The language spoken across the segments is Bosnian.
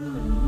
Mm-hmm.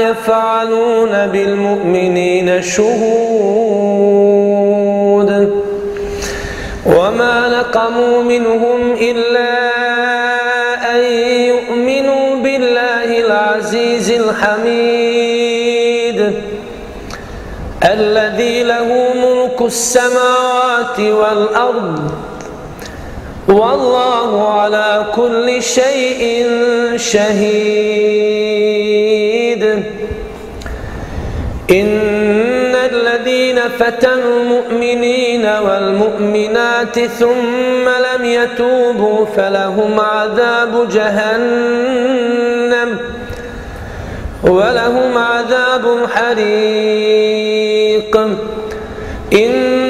يفعلون بالمؤمنين شهود وما نقموا منهم إلا أن يؤمنوا بالله العزيز الحميد الذي له ملك السماوات والأرض والله على كل شيء شهيد. إن الذين فتنوا المؤمنين والمؤمنات ثم لم يتوبوا فلهم عذاب جهنم ولهم عذاب حريق. إن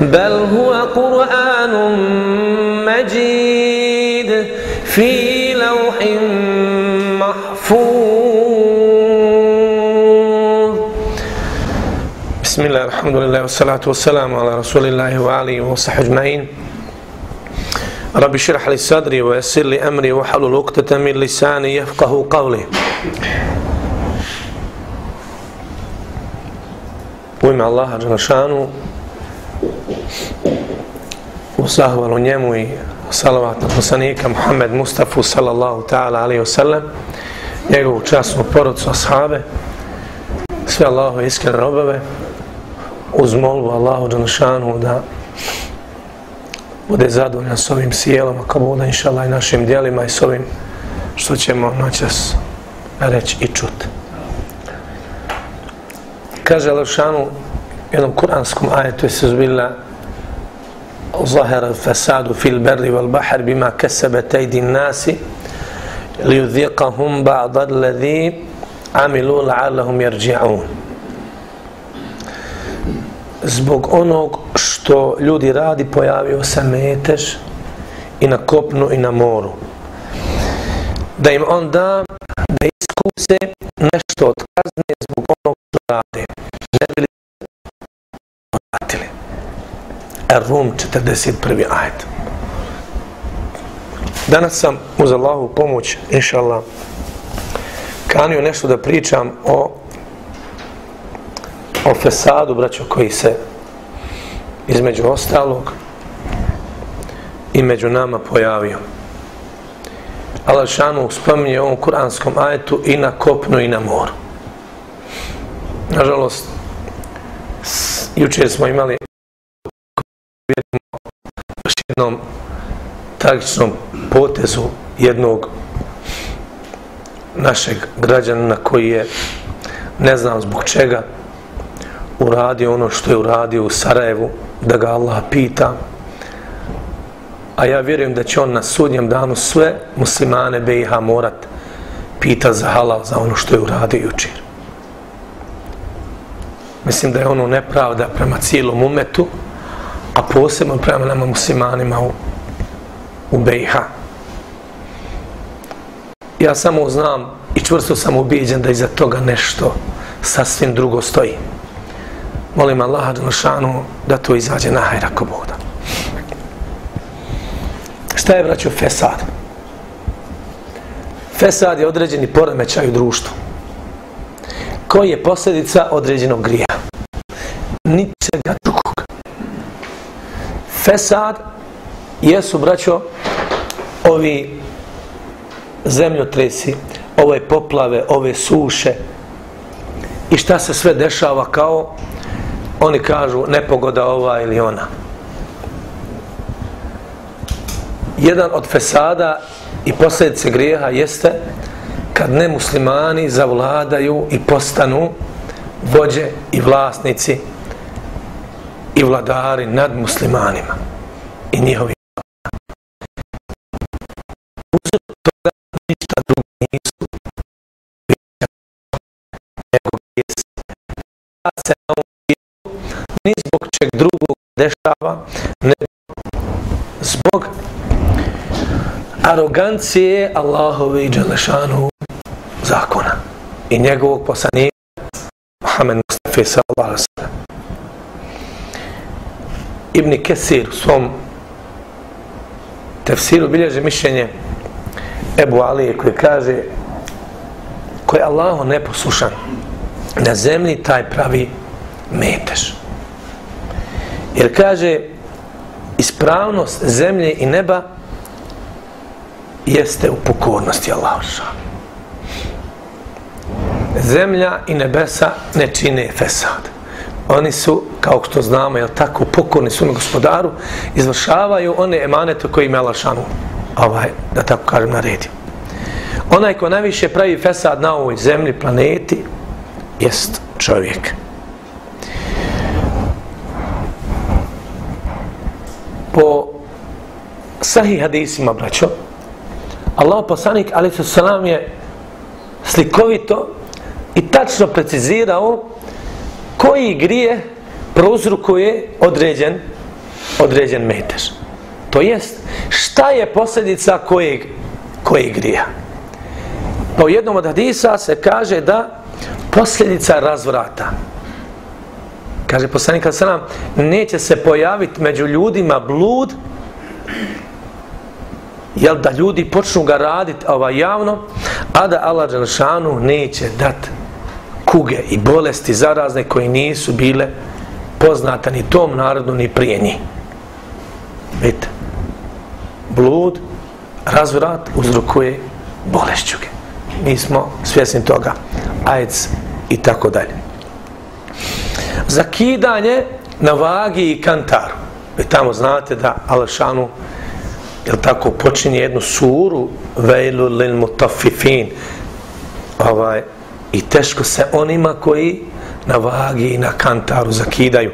بل هو قرآن مجيد في لوح محفوظ. بسم الله الحمد لله والصلاة والسلام على رسول الله وعليه وصحبه أجمعين. رب اشرح لي صدري ويسر لي أمري وحلل عقدة من لساني يفقه قولي. U ime Allaha Đanašanu u zahvalu njemu i salavat na poslanika Muhammed Mustafa sallallahu ta'ala alaihi wasallam njegovu časnu porodcu ashabe sve Allahove iskrene robove uz molbu Allahu Đanšanu da bude zadovoljan s ovim sjelom ako bude inša Allah i našim dijelima i s ovim što ćemo noćas reći i čuti kaže Alšanu jednom kuranskom ajetu je se zbila ظهر الفساد في البر والبحر بما كسبت أيدي الناس ليذيقهم بعض الذي عملوا لعلهم يرجعون zbog onog što ljudi radi pojavio se metež i na kopnu i na moru da im on da da iskuse nešto od kazne zbog onog što rade ne bili vratili Rum 41. ajet danas sam uz Allahu pomoć inša Allah kanio nešto da pričam o o fesadu, braćo, koji se između ostalog i među nama pojavio. Allah šanu spominje ovom kuranskom ajetu i na kopnu i na moru. Nažalost, jučer smo imali još jednom tragičnom potezu jednog našeg građana koji je ne znam zbog čega uradio ono što je uradio u Sarajevu da ga Allah pita a ja vjerujem da će on na sudnjem danu sve muslimane BiH morat pita za halal za ono što je uradio jučer. Mislim da je ono nepravda prema cijelom umetu a posebno prema nama muslimanima u, u BiH ja samo znam i čvrsto sam ubijeđen da iza toga nešto sasvim drugo stoji. Molim Allaha Đelšanu da to izađe na hajra ko Boda. Šta je, braćo, fesad? Fesad je određeni poremećaj u društvu. Koji je posljedica određenog grija? Ničega drugog. Fesad jesu, braćo, ovi zemljotresi, ove poplave, ove suše i šta se sve dešava kao oni kažu nepogoda ova ili ona. Jedan od fesada i posljedice grijeha jeste kad nemuslimani zavladaju i postanu vođe i vlasnici i vladari nad muslimanima i njihovi ništa drugo nisu nego grijesi. Da se na ovom svijetu ni zbog čeg drugog dešava, ne zbog arogancije Allahove i Đelešanu zakona i njegovog poslanika Muhammed Mustafa sallallahu alaihi sallam. Ibn Kesir u svom tefsiru bilježi mišljenje Ebu Alije koji kaže koji je Allaho neposlušan na zemlji taj pravi metež. Jer kaže ispravnost zemlje i neba jeste u pokornosti Allahu Zemlja i nebesa ne čine fesad. Oni su, kao što znamo, jel tako, pokorni su gospodaru, izvršavaju one emanete koje im je Allah ovaj, da tako kažem, naredio. Onaj ko najviše pravi fesad na ovoj zemlji, planeti, jest čovjek. Po sahih hadisima, braćo, Allah poslanik, ali se salam je slikovito i tačno precizirao koji grije prouzrukuje određen određen metež. To jest, šta je posljedica kojeg, kojeg grija? Pa u jednom od hadisa se kaže da posljedica razvrata. Kaže poslanik Al-Salam, neće se pojaviti među ljudima blud, jel da ljudi počnu ga raditi ovaj javno, a da Allah Đelšanu neće dat kuge i bolesti zarazne koje nisu bile poznata ni tom narodu ni prije njih. Vidite, blud, razvrat uzrokuje bolešćuge. Mi smo svjesni toga. AIDS i tako dalje. Zakidanje na vagi i kantaru. Vi tamo znate da Alešanu jel tako počinje jednu suru vejlu lil mutafifin ovaj, i teško se onima koji na vagi i na kantaru zakidaju.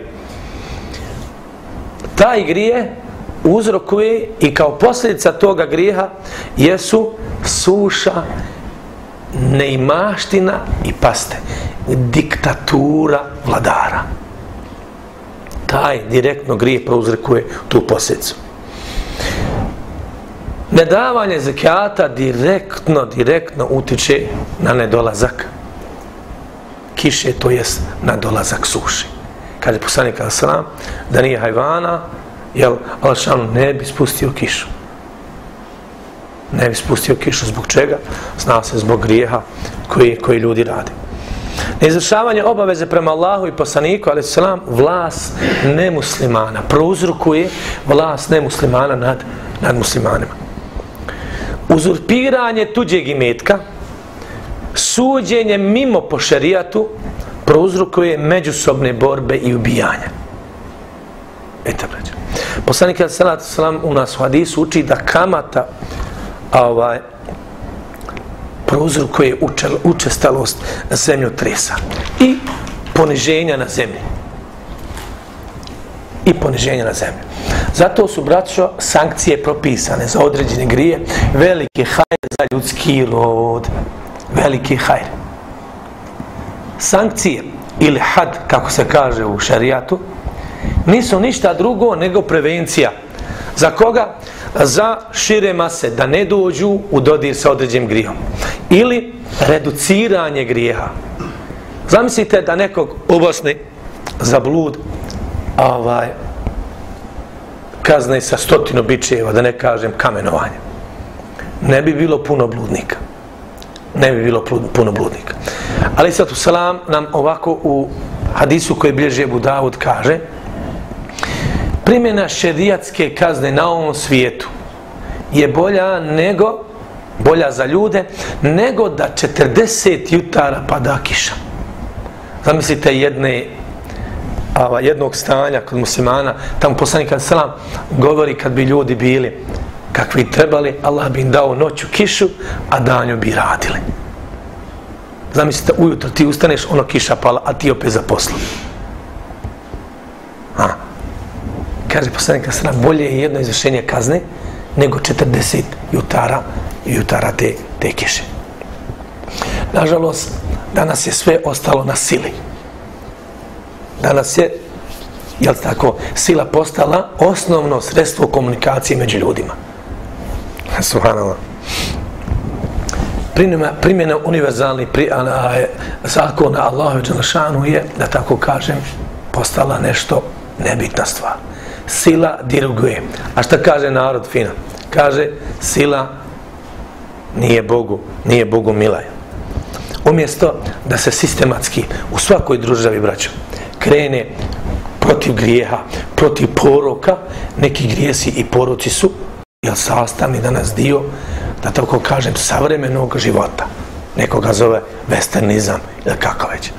Taj grije uzrokuje i kao posljedica toga grijeha jesu suša, neimaština i paste. Diktatura vladara. Taj direktno grije prouzrokuje tu posljedicu. Nedavanje zekijata direktno, direktno utiče na nedolazak kiše, to jest na dolazak suši. Kaže poslanik Al-Salam, da nije hajvana, jel Al-Šanu ne bi spustio kišu. Ne bi spustio kišu zbog čega? Zna se zbog grijeha koji, koji ljudi rade. Neizvršavanje obaveze prema Allahu i poslaniku, ali selam, vlas nemuslimana, prouzrukuje vlas nemuslimana nad, nad muslimanima. Uzurpiranje tuđeg imetka, suđenje mimo po šerijatu, prouzrukuje međusobne borbe i ubijanja. Eto, brađa. Poslanik je salatu salam u nas u hadisu uči da kamata ovaj, prouzrukuje učestalost zemlju tresa i poniženja na zemlji. I poniženja na zemlji. Zato su, braćo, sankcije propisane za određene grije, velike hajde za ljudski rod. Veliki hajr. Sankcije ili had, kako se kaže u šarijatu, nisu ništa drugo nego prevencija. Za koga? Za šire mase, da ne dođu u dodir sa određenim grijom. Ili reduciranje grijeha. Zamislite da nekog ubosni za blud ovaj, kazne sa stotinu bičeva, da ne kažem kamenovanje. Ne bi bilo puno bludnika. Ne bi bilo puno bludnika. Ali sad u salam nam ovako u hadisu koji bilježe Budavud kaže primjena šerijatske kazne na ovom svijetu je bolja nego bolja za ljude nego da 40 jutara pada kiša. Zamislite jedne a, jednog stanja kod muslimana, tamo poslanik kad selam govori kad bi ljudi bili kakvi trebali, Allah bi im dao noću kišu, a danju bi radili. Zamislite, ujutro ti ustaneš, ono kiša pala, a ti opet za poslu. A. Kaže poslanik kad bolje je jedno izvršenje kazne nego 40 jutara jutara te, te kiše. Nažalost, danas je sve ostalo na sili danas je jel tako, sila postala osnovno sredstvo komunikacije među ljudima. Subhanallah. Primjena, primjena univerzalni pri, a, zakona Allahu Đelešanu je, da tako kažem, postala nešto nebitna stvar. Sila diruguje. A šta kaže narod fina? Kaže, sila nije Bogu, nije Bogu milaj. Umjesto da se sistematski u svakoj državi braćo, krene protiv grijeha, protiv poroka, neki grijesi i poroci su, jel sastavni danas dio, da tako kažem, savremenog života. Neko ga zove westernizam, ili kako već.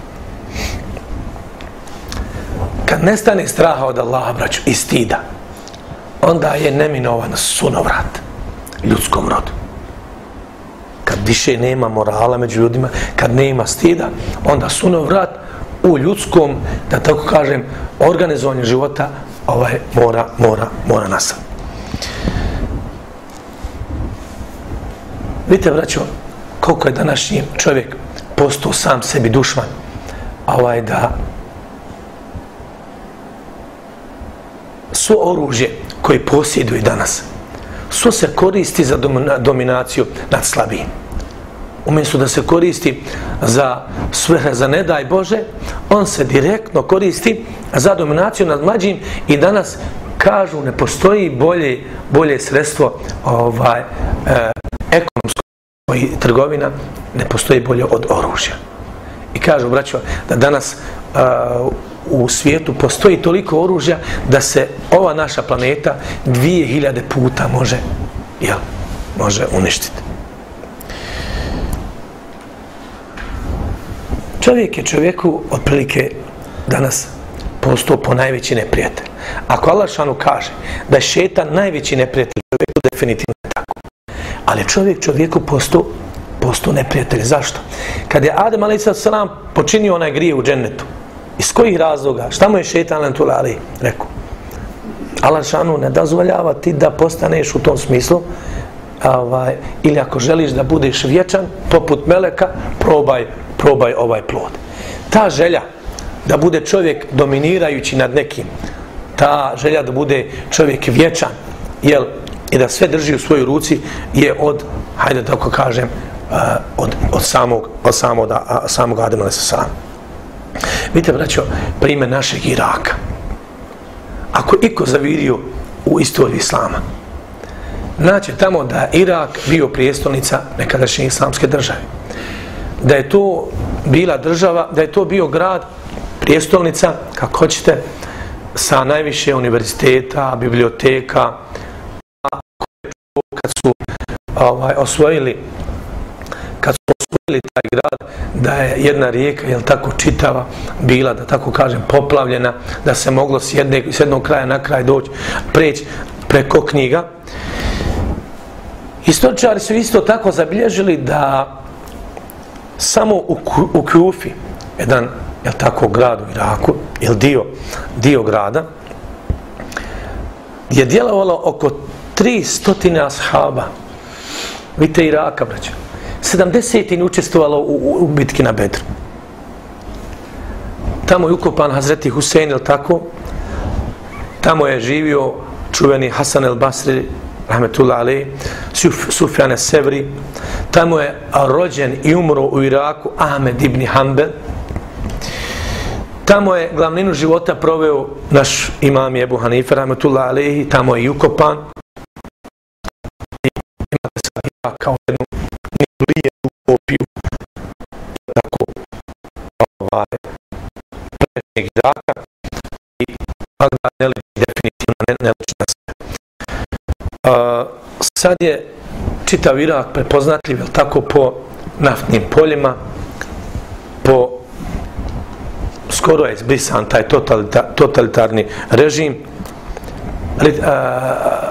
Kad nestane straha od Allaha, braću, i stida, onda je neminovan sunovrat ljudskom rodu. Kad više nema morala među ljudima, kad nema stida, onda sunovrat u ljudskom, da tako kažem, organizovanju života ovaj mora, mora, mora nastati. Vidite, braćo, koliko je današnji čovjek postao sam sebi dušman, a ovaj da su oružje koje posjeduje danas, su se koristi za dominaciju nad slabijim. Umjesto da se koristi za sve, za ne daj Bože, on se direktno koristi za dominaciju nad mlađim i danas kažu ne postoji bolje, bolje sredstvo ovaj, e, ekonomsko i trgovina, ne postoji bolje od oružja. I kažu, braćo, da danas a, u svijetu postoji toliko oružja da se ova naša planeta dvije hiljade puta može, jel, može uništiti. Čovjek je čovjeku otprilike danas postao po najveći neprijatelj. Ako Allah šanu kaže da je šetan najveći neprijatelj čovjeku, definitivno. Ali čovjek čovjeku postao posto neprijatelj. Zašto? Kad je Adem a.s. počinio onaj grije u džennetu, iz kojih razloga? Šta mu je šetan lentulali? Rekao. Allah šanu ne dozvoljava ti da postaneš u tom smislu ovaj, ili ako želiš da budeš vječan, poput meleka, probaj probaj ovaj plod. Ta želja da bude čovjek dominirajući nad nekim, ta želja da bude čovjek vječan, jel, i da sve drži u svojoj ruci, je od, hajde tako kažem, od, od samog, od samog, da, samog Adama sa sam. Vidite, braćo, primjer našeg Iraka. Ako iko zavirio u istoriju Islama, znači tamo da Irak bio prijestolnica nekadašnje islamske države da je to bila država, da je to bio grad, prijestolnica, kako hoćete, sa najviše univerziteta, biblioteka, kad su ovaj, osvojili kad su osvojili taj grad, da je jedna rijeka, jel tako, čitava, bila, da tako kažem, poplavljena, da se moglo s, jedne, s jednog kraja na kraj doći, preći preko knjiga. Istoričari su isto tako zabilježili da samo u, u Kufi, jedan, jel tako, grad u Iraku, jel dio, dio grada, je djelovalo oko 300 ashaba. Vidite Iraka, braćo. 70. učestvovalo u, u, u bitki na Bedru. Tamo je ukopan Hazreti Husein, ili tako? Tamo je živio čuveni Hasan el Basri, rahmetullah ali, Suf, Sufjane Sevri. Tamo je rođen i umro u Iraku Ahmed ibn Hanbel. Tamo je glavninu života proveo naš imam Ebu Hanife, rahmetullah ali, tamo je i ukopan. Kao jednu nijelijenu kopiju tako ovaj prešnjeg Iraka i Bagdad ne liči definitivno ne, ne liči na sve. Uh, sad je čitav Irak prepoznatljiv je tako po naftnim poljima po skoro je izbrisan taj totalita, totalitarni režim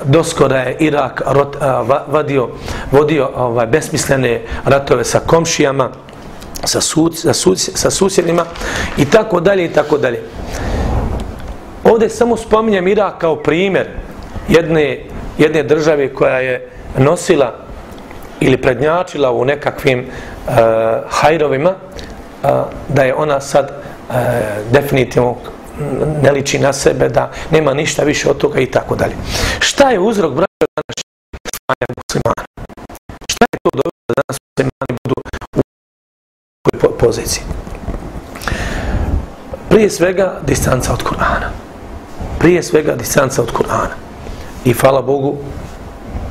doskora je Irak rot, a, vadio, vodio ovaj, besmislene ratove sa komšijama, sa, sud, sa, sud, sa susjedima i tako dalje i tako dalje. Ovdje samo spominjem Irak kao primjer jedne, jedne države koja je nosila ili prednjačila u nekakvim uh, hajrovima, uh, da je ona sad uh, definitivno ne liči na sebe, da nema ništa više od toga i tako dalje. Šta je uzrok braća današnjeg stanja muslimana? Šta je to dobro da danas muslimani budu u toj poziciji? Prije svega distanca od Kur'ana. Prije svega distanca od Kur'ana. I hvala Bogu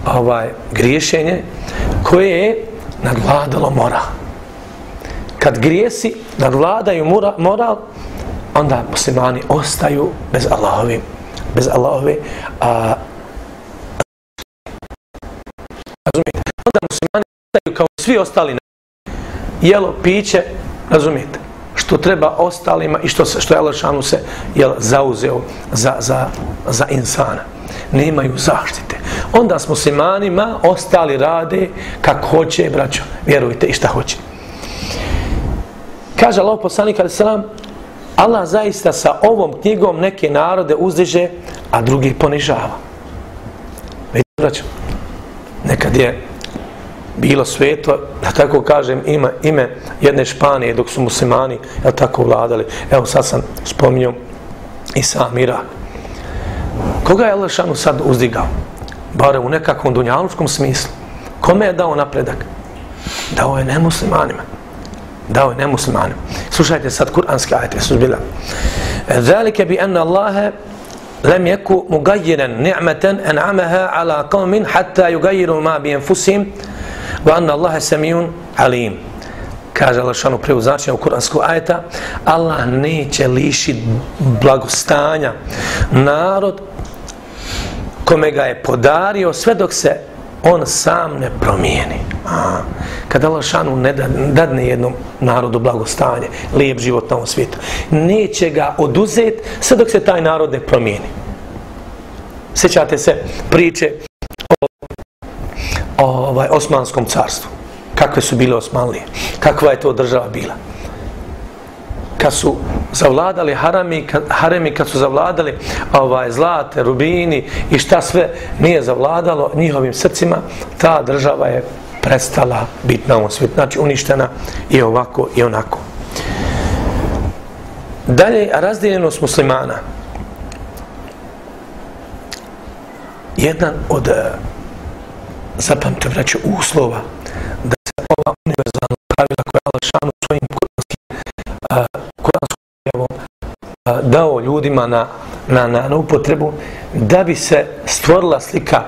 ovaj griješenje koje je nadvladalo moral. Kad grijesi nadvladaju moral, onda muslimani ostaju bez Allahove bez Allahove a razumijete? Onda muslimani ostaju kao svi ostali jelo, piće razumijete? Što treba ostalima i što, što je Allah se jel, zauzeo za, za, za insana. Nemaju zaštite. Onda s muslimanima ostali rade kako hoće braćo. Vjerujte i šta hoće. Kaže Allah poslanik ali salam Allah zaista sa ovom knjigom neke narode uzdiže, a drugi ponižava. Vidite, braćo, nekad je bilo sveto, da tako kažem, ima ime jedne Španije dok su muslimani, ja tako vladali. Evo sad sam spominjao i sam Irak. Koga je Allah sad uzdigao? Bare u nekakvom dunjalučkom smislu. Kome je dao napredak? Dao je nemuslimanima dao je nemuslimanima. Slušajte sad kuranske ajete, suzbila. E, zalike bi anna Allahe lem jeku mugajiren ni'meten en'amaha ala qawmin hatta yugajiru ma bi enfusim wa anna Allahe samijun alim. Kaže Allahšanu prije u kuransku ajeta, Allah neće lišit blagostanja narod kome ga je podario sve dok se on sam ne promijeni. A, kada Allah šanu ne dadne jednom narodu blagostanje, lijep život na ovom svijetu, neće ga oduzeti sve dok se taj narod ne promijeni. Sjećate se priče o, o ovaj, Osmanskom carstvu. Kakve su bile Osmanlije? Kakva je to država bila? kad su zavladali harami, kad, haremi, kad su zavladali ovaj, zlate, rubini i šta sve nije zavladalo njihovim srcima, ta država je prestala biti na ovom svijetu. Znači uništena i ovako i onako. Dalje, razdijeljenost muslimana. Jedan od e, zapamte vraću uslova da se ova univerzalna pravila koja je Alšanu svojim dao ljudima na, na, na, na upotrebu da bi se stvorila slika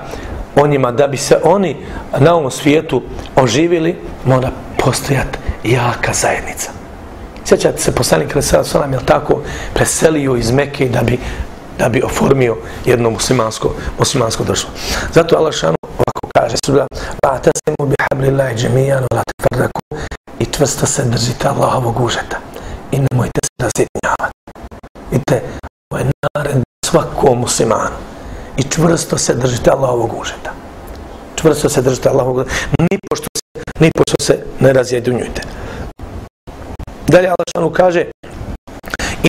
o njima, da bi se oni na ovom svijetu oživili, mora postojati jaka zajednica. Sjećate se, poslanik Resala Salam je tako preselio iz Mekke da bi, da bi oformio jedno muslimansko, muslimansko društvo. Zato Allah šanu ovako kaže, suda, la tasimu bi hablillahi džemijan, la tefardaku, i čvrsto se držite Allahovog užeta. I nemojte se razjedinjavati. Vidite, ovo je nared svakom muslimanu. I čvrsto se držite Allahovog užeta. Čvrsto se držite Allahovog užeta. Ni pošto se, ni pošto se ne razjedinjujte. Dalje Allah šanu kaže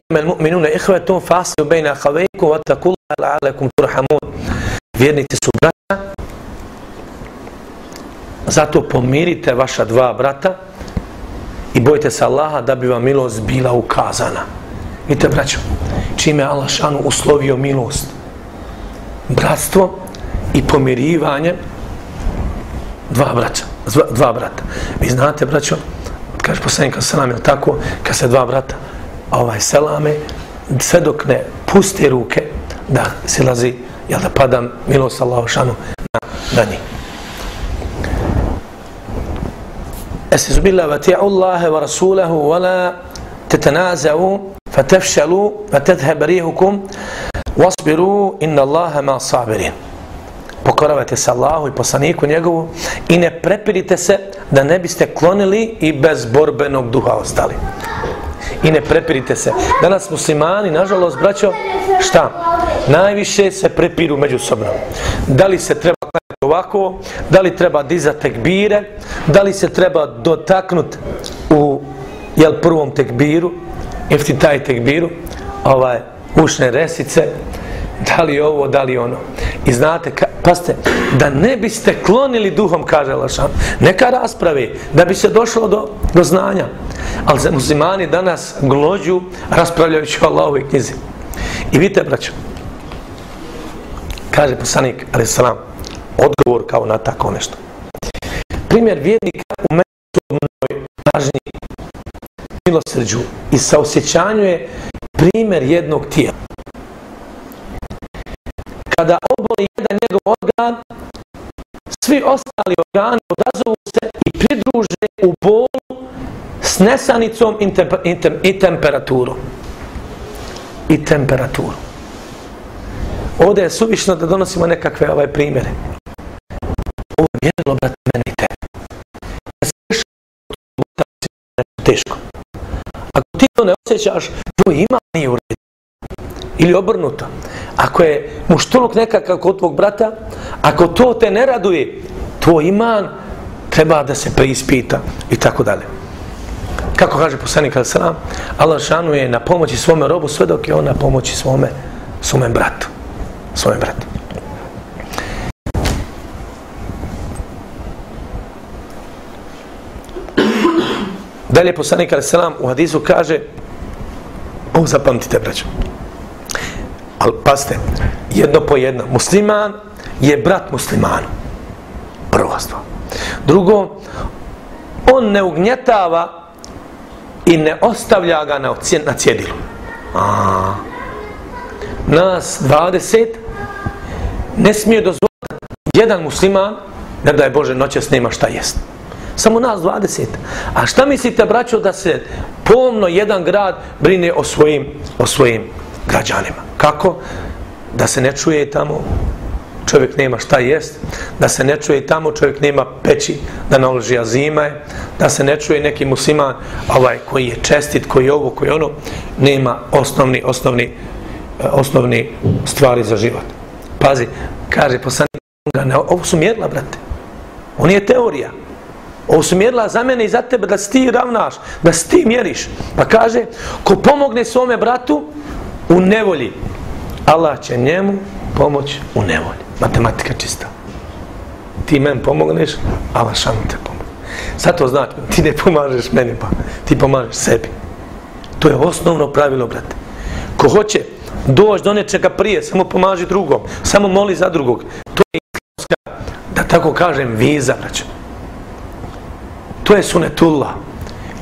Imen mu'minuna ihvetum fasilu bejna havejku vatakullaha la'alekum turhamun Vjernici su brata Zato pomirite vaša dva brata i bojte se Allaha da bi vam milost bila ukazana. Vidite, braćo, čime je Allah šanu uslovio milost? Bratstvo i pomirivanje dva brata. Dva brata. Vi znate, braćo, kaže poslanik selam je tako kad se dva brata ovaj selame sve dok ne puste ruke da se lazi jel da pada milost Allahu šanu na, na njih Esizu billah vati'u Allahe wa rasulahu wa la tetanaza'u فتفشلوا tefšalu ريحكم واصبروا rihukum wasbiru مع الصابرين ma sabirin pokoravajte se Allahu i poslaniku njegovu i ne prepirite se da ne biste klonili i bez borbenog duha ostali. I ne prepirite se. Danas muslimani, nažalost, braćo, šta? Najviše se prepiru međusobno. Da li se treba klanjati ovako, da li treba dizati tekbire, da li se treba dotaknuti u jel, prvom tekbiru, iftitaj tekbiru, ovaj, ušne resice, da li ovo, da li ono. I znate, ka, paste, da ne biste klonili duhom, kaže Lašan, neka raspravi, da bi se došlo do, do znanja. Ali muslimani danas glođu raspravljajući o Allahove knjizi. I vidite, braćo, kaže poslanik, ali salam, odgovor kao na tako nešto. Primjer vjernika u međusobnoj pažnji, milosrđu i saosjećanju je primjer jednog tijela kada oboli jedan njegov organ, svi ostali organi odazovu se i pridruže u bolu s nesanicom i, temper, i, tem, i temperaturom. I temperaturom. Ovdje je suvišno da donosimo nekakve ovaj primjere. Ovo je mjerilo, brate, meni i te. Teško. Ako ti to ne osjećaš, to ima nije u redu. Ili obrnuto. Ako je muštuluk nekakav kod tvog brata, ako to te ne raduje, tvoj iman treba da se preispita i tako dalje. Kako kaže poslanik al salam, Allah šanu je na pomoći svome robu sve dok je on na pomoći svome, svome bratu. Svome bratu. Dalje poslanik alaih salam u hadisu kaže, ovo zapamtite braćo, Ali paste, jedno po jedno. Musliman je brat muslimanu. Prvo stvar. Drugo, on ne ugnjetava i ne ostavlja ga na, na cjedilu. A, nas 20 ne smije dozvoliti jedan musliman ne da je Bože noće snima šta jest. Samo nas 20. A šta mislite, braćo, da se pomno jedan grad brine o svojim, o svojim građanima. Kako? Da se ne čuje tamo čovjek nema šta jest, da se ne čuje tamo čovjek nema peći da naloži azima da se ne čuje neki musliman ovaj, koji je čestit, koji je ovo, koji je ono, nema osnovni, osnovni, osnovni stvari za život. Pazi, kaže poslanik, ovo su mjerla, brate. On je teorija. Ovo su mjerila za mene i za tebe da si ti ravnaš, da si ti mjeriš. Pa kaže, ko pomogne svome bratu, u nevolji, Allah će njemu pomoć u nevolji. Matematika čista. Ti men pomogneš, Allah šan te pomoć. Zato znači, ti ne pomažeš meni, pa ti pomažeš sebi. To je osnovno pravilo, brate. Ko hoće doći do nečega prije, samo pomaži drugom, samo moli za drugog. To je islamska, da tako kažem, viza, braćo. To je sunetullah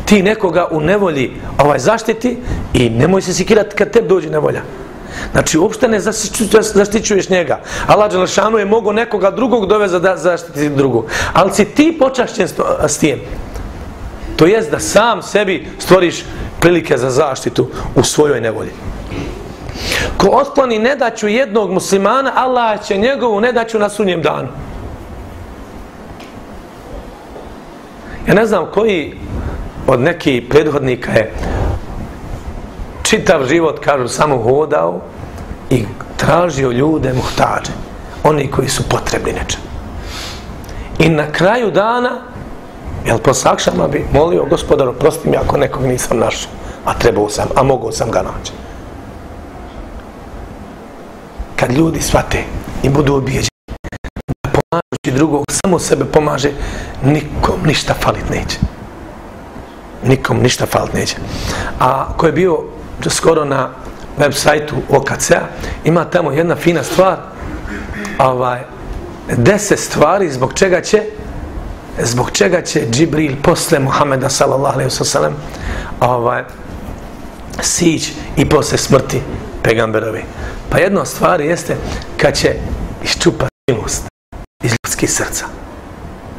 ti nekoga u nevolji ovaj zaštiti i nemoj se sikirati kad tebi dođe nevolja. Znači, uopšte ne zaštićuješ njega. Allah Đelešanu je mogo nekoga drugog doveza da zaštiti drugog. Ali si ti počašćen s tijem. To jest da sam sebi stvoriš prilike za zaštitu u svojoj nevolji. Ko otkloni nedaću jednog muslimana, Allah će njegovu nedaću na sunjem danu. Ja ne znam koji od nekih prethodnika je čitav život, kažu, samo hodao i tražio ljude muhtađe. Oni koji su potrebni nečem. I na kraju dana, jel po sakšama bi molio gospodar, oprosti mi ako nekog nisam našao, a trebao sam, a mogao sam ga naći. Kad ljudi svate i budu objeđeni, pomažući drugog, samo sebe pomaže, nikom ništa falit neće. Nikom ništa falit neće. A ko je bio skoro na web sajtu OKC-a, ima tamo jedna fina stvar, ovaj, deset stvari zbog čega će zbog čega će Džibril posle Muhameda sallallahu alejhi ve sellem ovaj, sić i posle smrti pegamberovi. Pa jedna stvar jeste kad će iščupati milost iz ljudskih srca.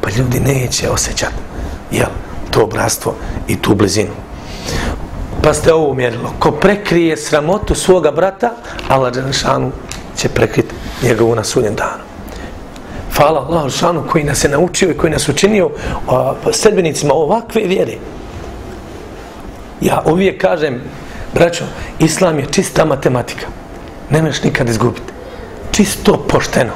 Pa ljudi neće osjećati jel, to bratstvo i tu blizinu. Pa ste ovo umjerilo. Ko prekrije sramotu svoga brata, Allah Đelešanu će prekriti njegovu na sudnjem danu. Hvala Allahu Đelešanu koji nas je naučio i koji nas učinio a, sedbenicima ovakve vjere. Ja uvijek kažem, braćo, Islam je čista matematika. Ne meš nikad izgubiti. Čisto pošteno.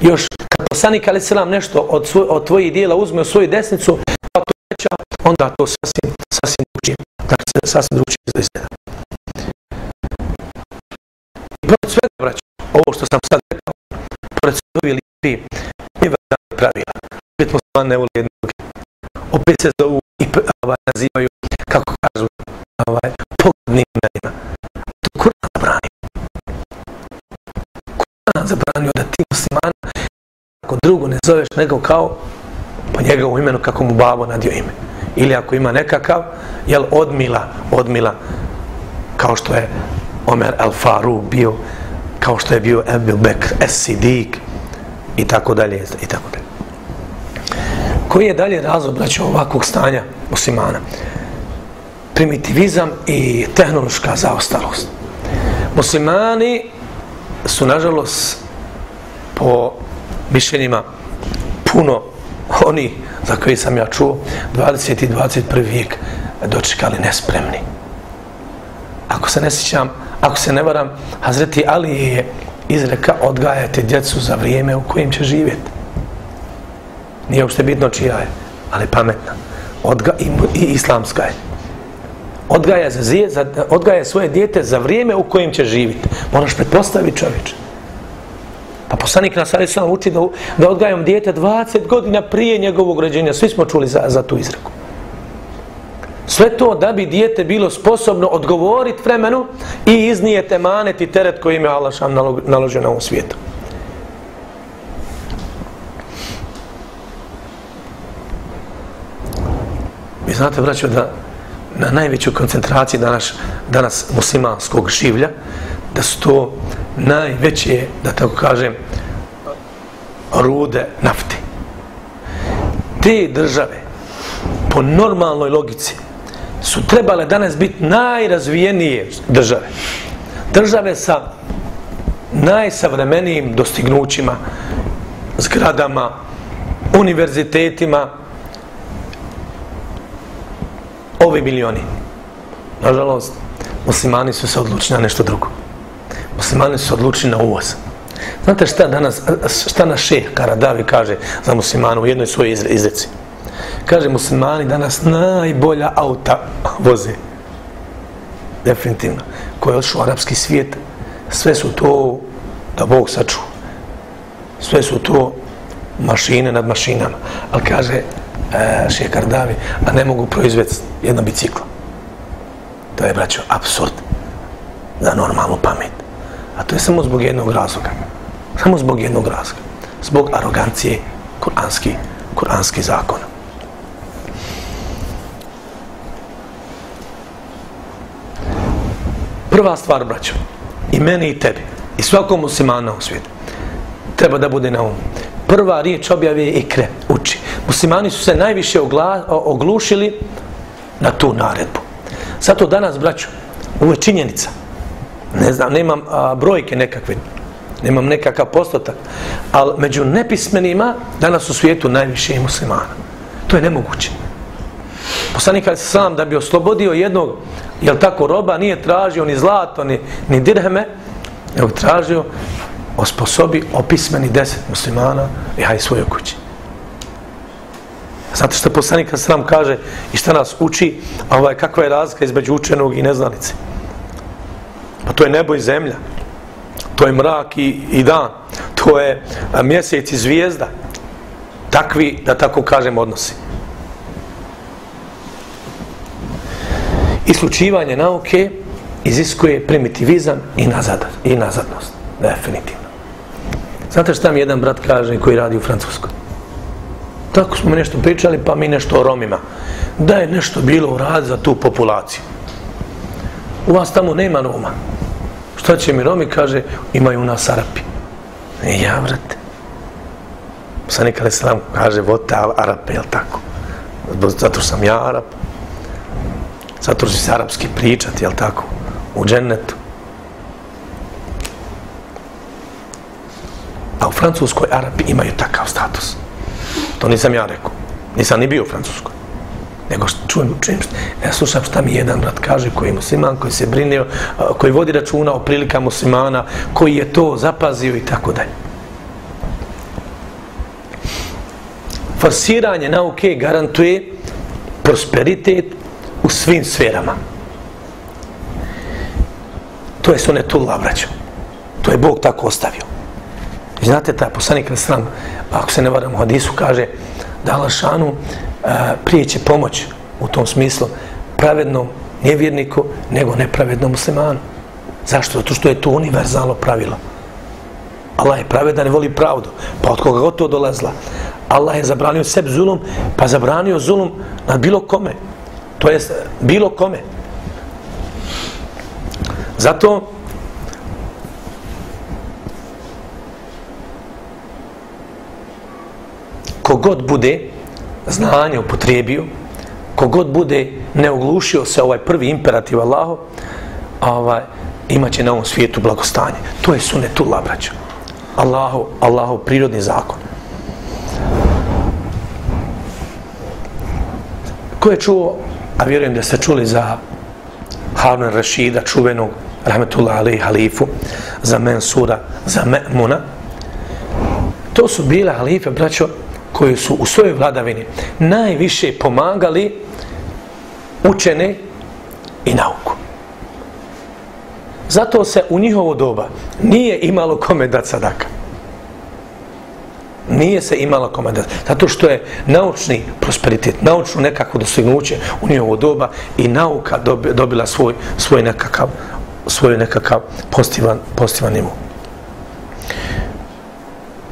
Još kad poslanik ali selam nešto od, svoj, od tvojih dijela uzme u svoju desnicu, pa to veća, onda to sasvim, sasvim učim. Dakle, sasvim drugačije izgleda. I pored svega, braćo, ovo što sam sad rekao, pored svega lijepi, nije pravila. Opet poslane ne jednog. Opet se zovu i ovaj, nazivaju, drugo ne zoveš nego kao po njegovom imenu kako mu babo nadio ime. Ili ako ima nekakav, jel odmila, odmila, kao što je Omer El Faru bio, kao što je bio Ebil Bekr Es-Sidik, i tako dalje, i tako dalje. Koji je dalje razlog, braćo, ovakvog stanja muslimana? Primitivizam i tehnološka zaostalost. Muslimani su, nažalost, po mišljenjima puno oni za koji sam ja čuo 20. i 21. vijek dočekali nespremni. Ako se ne sjećam, ako se ne varam, Hazreti Ali je izreka odgajate djecu za vrijeme u kojem će živjeti. Nije uopšte bitno čija je, ali pametna. Odga, i, I islamska je. Odgaja, za, za, odgaja svoje dijete za vrijeme u kojem će živjeti. Moraš pretpostaviti čovječe. Pa poslanik nas ali sam uči da, da odgajam dijete 20 godina prije njegovog rođenja. Svi smo čuli za, za tu izreku. Sve to da bi dijete bilo sposobno odgovoriti vremenu i iznijete manet i teret koji im je Allah šan naložio na ovom svijetu. Vi znate, braćo, da na najveću koncentraciji danas, danas muslimanskog življa, da su to najveće, da tako kažem, rude nafte. Te države, po normalnoj logici, su trebale danas biti najrazvijenije države. Države sa najsavremenijim dostignućima, zgradama, univerzitetima, ovi milioni. Nažalost, muslimani su se odlučili na nešto drugo. Muslimani su se odlučili na uvoz. Znate šta danas, šta naš šeh Karadavi kaže za muslimanu u jednoj svojoj izreci? kaže muslimani danas najbolja auta voze. Definitivno. Koje je u arapski svijet sve su to da Bog saču sve su to mašine nad mašinama. Ali kaže e, šeh Karadavi, a ne mogu proizvesti jedno biciklo. To je braćo absurd za normalnu pamet a to je samo zbog jednog razloga samo zbog jednog razloga zbog arogancije kuranski kuranski zakon. Prva stvar, braćo, i meni i tebi, i svakom muslimana u svijetu, treba da bude na umu. Prva riječ objave je ikre, uči. Muslimani su se najviše ogla, oglušili na tu naredbu. Zato danas, braću, ovo je činjenica. Ne znam, nemam a, brojke nekakve, nemam nekakav postotak, ali među nepismenima danas u svijetu najviše je muslimana. To je nemoguće. Poslanik ali sam da bi oslobodio jednog, jel tako, roba, nije tražio ni zlato, ni, ni dirheme, nego tražio osposobi opismeni deset muslimana i haj svojoj kući. Zato što poslanik sam kaže i šta nas uči, a ovaj, kakva je razlika između učenog i neznalice. A to je nebo i zemlja. To je mrak i, i dan. To je mjesec i zvijezda. Takvi, da tako kažem, odnosi. Islučivanje nauke iziskuje primitivizam i, nazad, i nazadnost. Definitivno. Znate šta mi jedan brat kaže koji radi u Francuskoj? Tako smo mi nešto pričali, pa mi nešto o Romima. Da je nešto bilo u rad za tu populaciju. U vas tamo nema Roma. Šta će mi Romi, kaže, imaju u nas Arapi. I ja, vrate. Sa nikada se kaže, vote Arape, jel tako? Zato što sam ja Arap. Zato što se arapski pričati, jel tako? U džennetu. A u Francuskoj Arapi imaju takav status. To nisam ja rekao. Nisam ni bio u Francuskoj. Nego čujem, čujem, ne slušam šta mi jedan brat kaže koji je musliman, koji se brinio, koji vodi računa o prilika muslimana, koji je to zapazio i tako dalje. Forsiranje nauke garantuje prosperitet u svim sferama. To je sunetullah, braćo. To je Bog tako ostavio. I znate, ta poslanik na stran, ako se ne varam u hadisu, kaže da Allah šanu prije će pomoć u tom smislu pravednom nevjerniku nego nepravednom muslimanu. Zašto? Zato što je to univerzalno pravilo. Allah je pravedan i voli pravdu. Pa od koga god to dolazla? Allah je zabranio sebi zulum, pa zabranio zulum nad bilo kome. To je bilo kome. Zato kogod bude znanje upotrijebio, kogod bude ne oglušio se ovaj prvi imperativ Allaho, ovaj, imaće na ovom svijetu blagostanje. To je sunetullah, braćo. Allahu, Allahu prirodni zakon. Ko je čuo, a vjerujem da ste čuli za Harun Rashida, čuvenog rahmetullah ali halifu, za Mensura, za Me'muna, to su bile halife, braćo, koji su u svojoj vladavini najviše pomagali učene i nauku. Zato se u njihovo doba nije imalo kome dat sadaka. Nije se imalo kome dat. Zato što je naučni prosperitet, naučno nekako dostignuće u njihovo doba i nauka dobila svoj, svoj nekakav svoj nekakav postivan, postivan nivu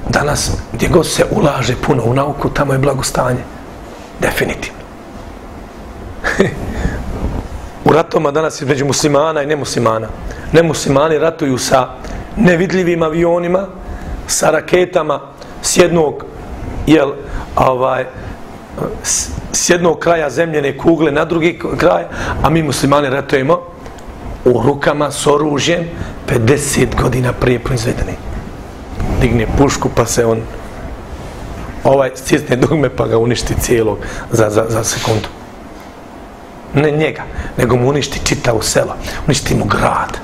danas gdje god se ulaže puno u nauku, tamo je blagostanje. Definitivno. u ratoma danas između muslimana i nemuslimana. Nemuslimani ratuju sa nevidljivim avionima, sa raketama s jednog, jel, ovaj, s jednog kraja zemljene kugle na drugi kraj, a mi muslimani ratujemo u rukama s oružjem 50 godina prije proizvedeni digne pušku pa se on ovaj stisne dugme pa ga uništi cijelog za, za, za sekundu. Ne njega, nego mu uništi čita u sela, uništi mu grad,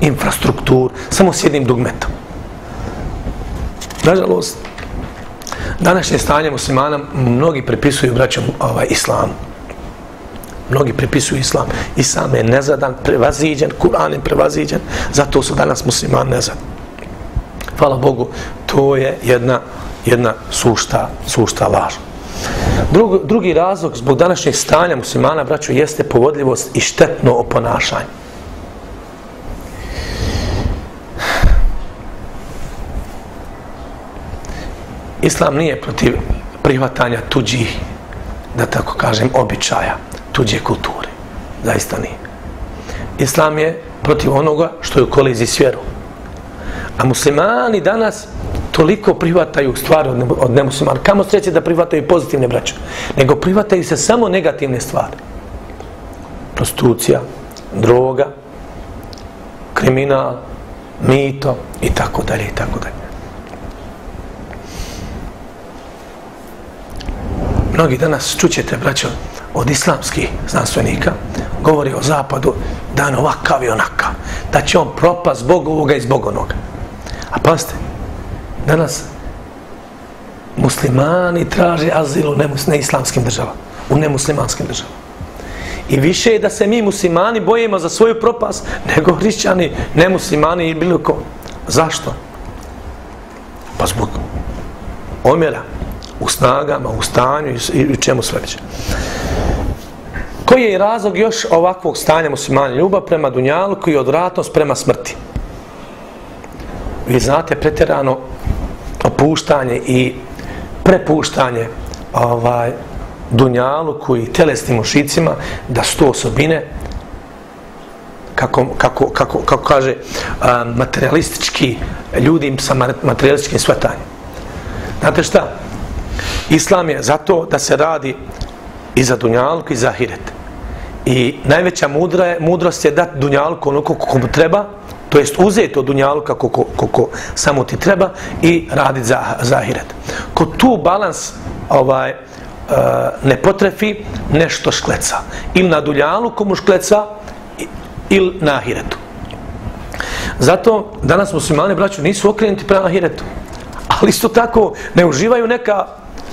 infrastruktur, samo s jednim dugmetom. Nažalost, današnje stanje muslimana mnogi prepisuju braćom ovaj, islamu. Mnogi prepisuju islam. Islam je nezadan, prevaziđen, Kur'an je prevaziđen, zato su danas muslimani nezadan hvala Bogu, to je jedna, jedna sušta, sušta laž. Drugi, drugi razlog zbog današnjeg stanja muslimana, braću, jeste povodljivost i štetno oponašanje. Islam nije protiv prihvatanja tuđih, da tako kažem, običaja, tuđe kulture. Zaista nije. Islam je protiv onoga što je u koliziji s vjerom. A muslimani danas toliko prihvataju stvari od nemuslimana. Kamo sreće da prihvataju pozitivne braće? Nego prihvataju se samo negativne stvari. prostitucija, droga, kriminal, mito i tako dalje i tako dalje. Mnogi danas čućete, braćo, od islamskih znanstvenika, govori o zapadu, da je ovakav i onakav, da će on propast zbog ovoga i zbog onoga. A pazite, danas muslimani traže azil u neislamskim državama, u nemuslimanskim državama. I više je da se mi muslimani bojimo za svoju propast nego hrišćani, nemuslimani i bilo ko. Zašto? Pa zbog omjera u snagama, u stanju i u čemu sve već. Koji je razlog još ovakvog stanja muslimana? Ljubav prema dunjalu koji je odvratnost prema smrti. Vi znate pretjerano opuštanje i prepuštanje ovaj, dunjalu koji telesnim ušicima da sto osobine kako, kako, kako, kako kaže materialistički ljudi sa materialističkim svetanjem. Znate šta? Islam je zato da se radi i za dunjalku i za ahiret. I najveća mudra je, mudrost je dati dunjalku onoliko kako mu treba, to jest uzeti od dunjaluka kako, kako samo ti treba i raditi za, za ahiret. Ko tu balans ovaj, e, ne potrefi, nešto škleca. Ili na dunjalu komu škleca, ili na ahiretu. Zato danas muslimani braću nisu okrenuti prema ahiretu. Ali isto tako ne uživaju neka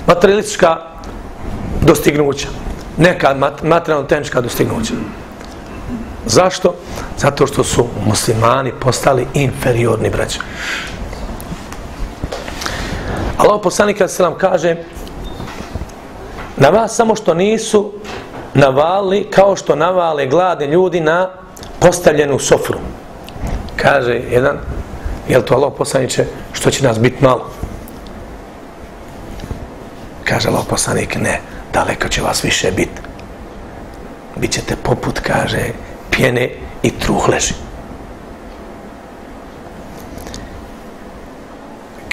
materialistička dostignuća. Neka materijalno-tehnička dostignuća. Zašto? Zato što su muslimani postali inferiorni braća. Allah poslanik kada se nam kaže na vas samo što nisu navali kao što navale glade ljudi na postavljenu sofru. Kaže jedan, je to Allah poslaniće, što će nas biti malo? Kaže Allah poslanik, ne, daleko će vas više biti. Bićete poput, kaže, pjene i truhleži.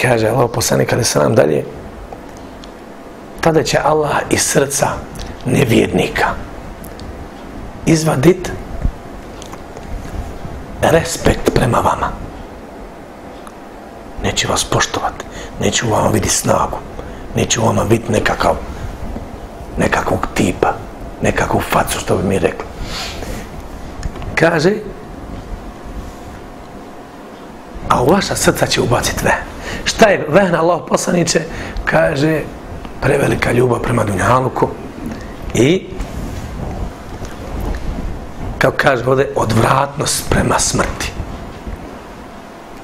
Kaže Allah poslanik, kada se nam dalje, tada će Allah iz srca nevjednika izvadit respekt prema vama. Neće vas poštovati, neće u vama vidi snagu, neće u vama biti nekakav nekakvog tipa, nekakvu facu, što bi mi rekli. Kaže, a u vaša srca će ubaciti ve. Šta je vehn, Allah poslaniće? Kaže, prevelika ljubav prema Dunjaluku i kao kaže ovdje, odvratnost prema smrti.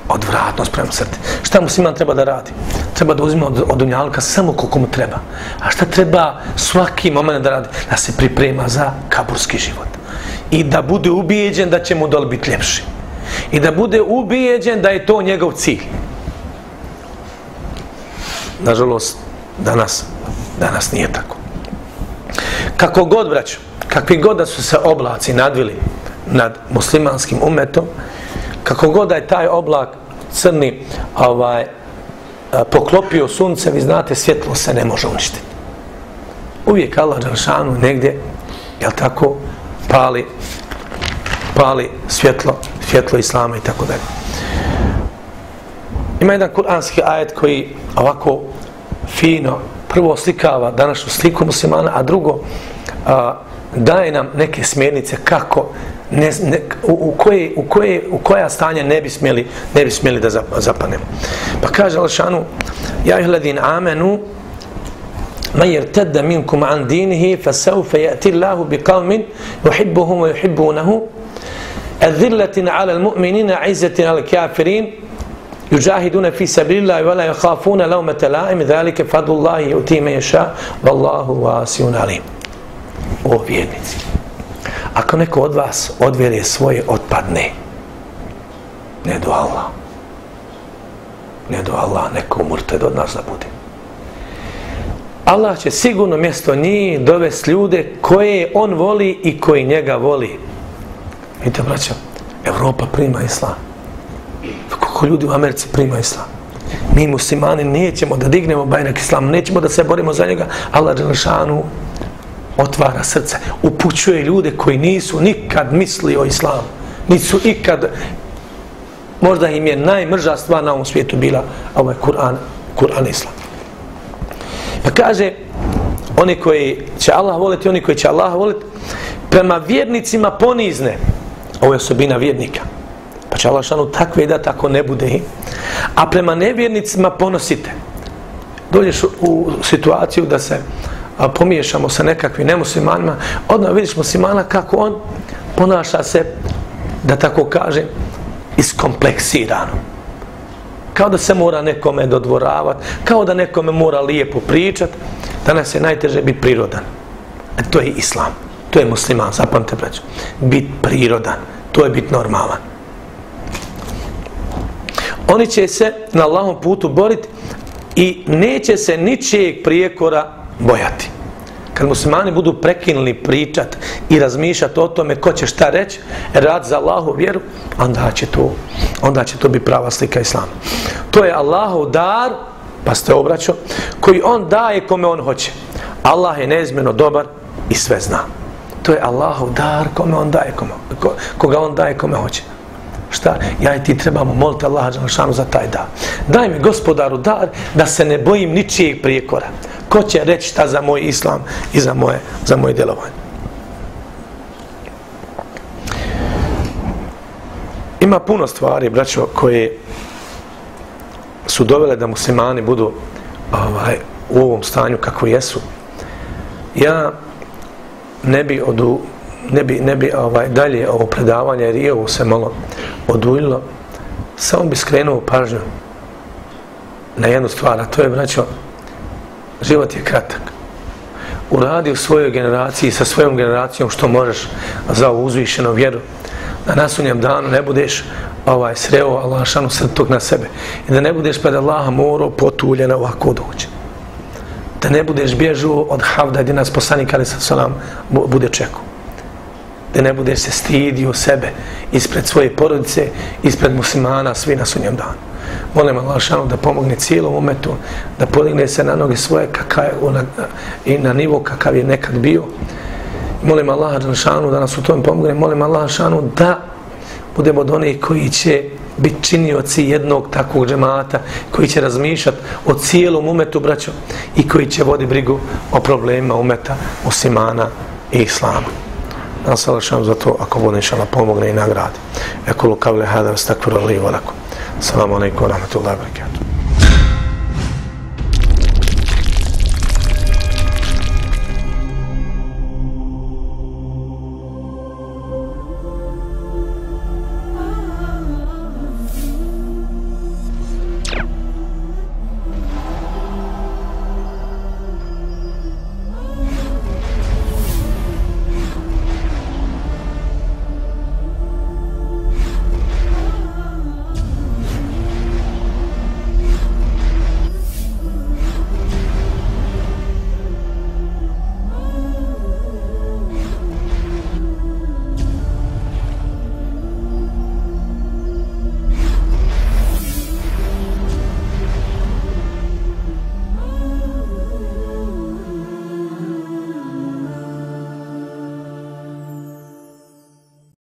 Odvratnost prema smrti. Šta musliman treba da radi? Treba da uzme od, od Dunjaluka samo koliko mu treba. A šta treba svaki moment da radi? Da se priprema za kaburski život. I da bude ubijeđen da će mu dol biti ljepši. I da bude ubijeđen da je to njegov cilj. Nažalost, danas, danas nije tako. Kako god, braću, kakvi god da su se oblaci nadvili nad muslimanskim umetom, kako god da je taj oblak crni ovaj, e, poklopio sunce, vi znate, svjetlo se ne može uništiti. Uvijek Allah Đaršanu negdje, jel tako, pali, pali svjetlo, svjetlo Islama i tako dalje. Ima jedan kuranski ajet koji ovako fino prvo slikava današnju sliku muslimana, a drugo a, daje nam neke smjernice kako ne, ne, u, u, koje, u, koje, u koja stanja ne bi smjeli, ne bi smjeli da zapanemo. Pa kaže Alšanu, ja ih ledin amenu, ma jer tedda minkum an dinihi, fa saufe jati Allahu bi kalmin, uhibbuhum wa yuhibbunahu, الذلة على المؤمنين عزة على الكافرين يجاهدون في سبيل الله ولا يخافون لومة لائم ذلك فضل الله يؤتي من يشاء والله واسع عليم o vjernici. Ako neko od vas odvere svoje otpadne, ne do Allah. Ne do Allah, neko umrte od nas da bude. Allah će sigurno mjesto njih dovesti ljude koje on voli i koji njega voli. Vidite, braćo, Evropa prima islam. Kako ljudi u Americi prima islam. Mi muslimani nećemo da dignemo bajnak islam, nećemo da se borimo za njega. Allah Đelešanu otvara srce, upućuje ljude koji nisu nikad mislili o islamu, nisu ikad, možda im je najmrža stvar na ovom svijetu bila ovaj Kur'an, Kur'an Islam. Pa kaže, oni koji će Allah voliti, oni koji će Allah voliti, prema vjernicima ponizne, ovo je osobina vjernika, pa će Allah šanu takve da tako ne bude im, a prema nevjernicima ponosite. Dođeš u situaciju da se a, pomiješamo sa nekakvim nemuslimanima, odmah vidiš muslimana kako on ponaša se, da tako kažem, iskompleksirano. Kao da se mora nekome dodvoravati, kao da nekome mora lijepo pričati, danas je najteže biti prirodan. E, to je islam, to je musliman, zapamte braću. Bit prirodan, to je bit normalan. Oni će se na Allahom putu boriti i neće se ničijeg prijekora bojati. Kad muslimani budu prekinuli pričat i razmišljati o tome ko će šta reći, rad za Allahu vjeru, onda će to, onda će to biti prava slika Islama. To je Allahov dar, pa ste obraćao, koji on daje kome on hoće. Allah je neizmjeno dobar i sve zna. To je Allahov dar kome on daje, kome, koga on daje kome hoće. Šta? Ja i ti trebamo moliti Allaha Đalšanu za taj dar. Daj mi gospodaru dar da se ne bojim ničijeg prijekora. Ko će reći šta za moj islam i za moje, za moje djelovanje? Ima puno stvari, braćo, koje su dovele da muslimani budu ovaj, u ovom stanju kako jesu. Ja ne bi odu, ne bi, ne bi ovaj, dalje ovo predavanje, jer je ovo se malo oduljilo, samo bi skrenuo pažnju na jednu stvar, a to je, braćo, život je kratak. Uradi u svojoj generaciji, sa svojom generacijom što možeš za ovu uzvišenu vjeru, da na sunjem danu ne budeš ovaj sreo Allahšanu srtog na sebe i da ne budeš pred Allaha moro potuljen ovako doći. Da ne budeš bježuo od havda gdje nas poslanik ali sa salam bude čekao da ne budeš se stidio sebe ispred svoje porodice, ispred muslimana, svi na sunjem danu. Molim Allah šanu da pomogne cijelom umetu, da podigne se na noge svoje kakav je, ona, i na nivo kakav je nekad bio. Molim Allah šanu da nas u tom pomogne. Molim Allah šanu da budemo od onih koji će biti činioci jednog takvog džemata, koji će razmišljati o cijelom umetu, braćo, i koji će vodi brigu o problemima umeta, muslimana i islama. Ja se za to, ako bude inšala pomogne i nagradi. Eko lukavle hada, stakvira li i valaku. Salamu alaikum wa rahmatullahi wa barakatuh.